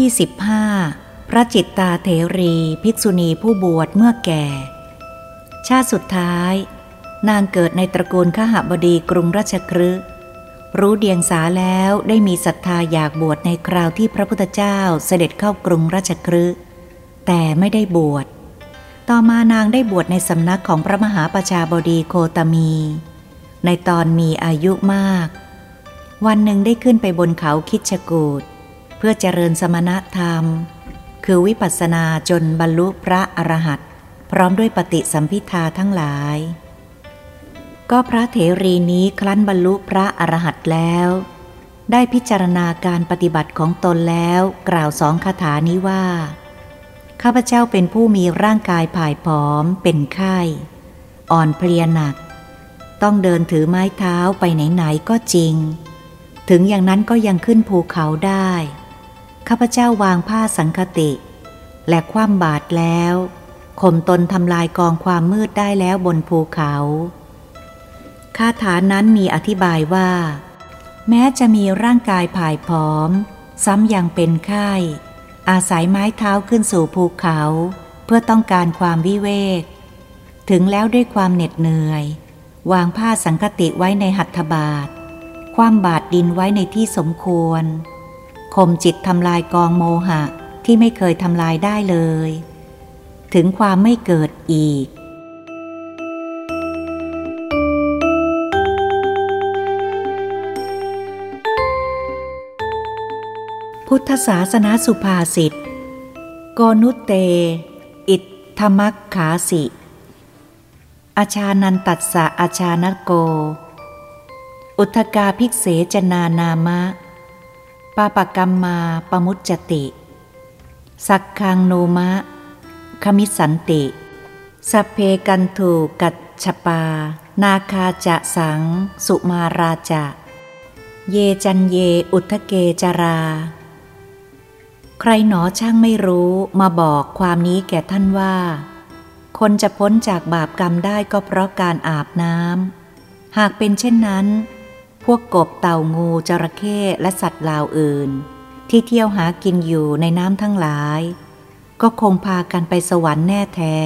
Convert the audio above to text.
25. พระจิตตาเถรีภิกษุณีผู้บวชเมื่อแก่ ชาติสุดท้าย นางเกิดในตระกูลขหบดีกรุงราชครึรู้เดียงสาแล้วได้มีศรัทธาอยากบวชในคราวที่พระพุทธเจ้าเสด็จเข้ากรุงราชครึแต่ไม่ได้บวช ต่อมานางได้บวชในสำนักของพระมหาประชาบดีโคตมี ในตอนมีอายุมาก วันหนึ่งได้ขึ้นไปบนเขาคิดชกูด พื่อเจริญสมณธรรม คือวิปัสสนาจนบรรลุพระอรหันต์พร้อมด้วยปฏิสัมพิทาทั้งหลาย ก็พระเถรีนี้ครั้นบรรลุพระอรหันต์แล้ว ได้พิจารณาการปฏิบัติของตนแล้วกล่าวสองคาถานี้ว่า ข้าพเจ้าเป็นผู้มีร่างกายผายผอม เป็นไข้ อ่อนเพลียหนัก ต้องเดินถือไม้เท้าไปไหนๆก็จริง ถึงอย่างนั้นก็ยังขึ้นภูเขาได้ ข้าพเจ้าวางผ้าสังคติ และคว่ำบาตรแล้วข่มตนทำลายกองความมืดได้แล้วบนภูเขาคาถานั้นมีอธิบายว่า แม้จะมีร่างกายผายผอม ซ้ำยังเป็นไข้อาศัยไม้เท้าขึ้นสู่ภูเขา เพื่อต้องการความวิเวก ถึงแล้วด้วยความเหน็ดเหนื่อย วางผ้าสังคติไว้ในหัตถบาท ความบาดดินไว้ในที่สมควร ข่มจิตทำลายกองโมหะที่ไม่เคยทำลายได้เลย ถึงความไม่เกิดอีก พุทธศาสนาสุภาษิตโกนุเต อิทธมักขาสิอาชานันตัสสะอาชานโก อุทกาภิกเสจนานามะ ปาปกรรมมาปมุจจติ สักคังโนมะ คมิสันติ สัพเพกันถูกัจฉปา นาคาจะสัง สุมาราจะ เยจันเยอุทเกจรา ใครหนอช่างไม่รู้มาบอกความนี้แก่ท่านว่า คนจะพ้นจากบาปกรรมได้ก็เพราะการอาบน้ำ หากเป็นเช่นนั้น พวกกบเต่างูจระเข้และสัตว์ลาวอื่น ที่เที่ยวหากินอยู่ในน้ำทั้งหลาย ก็คงพากันไปสวรรค์แน่แท้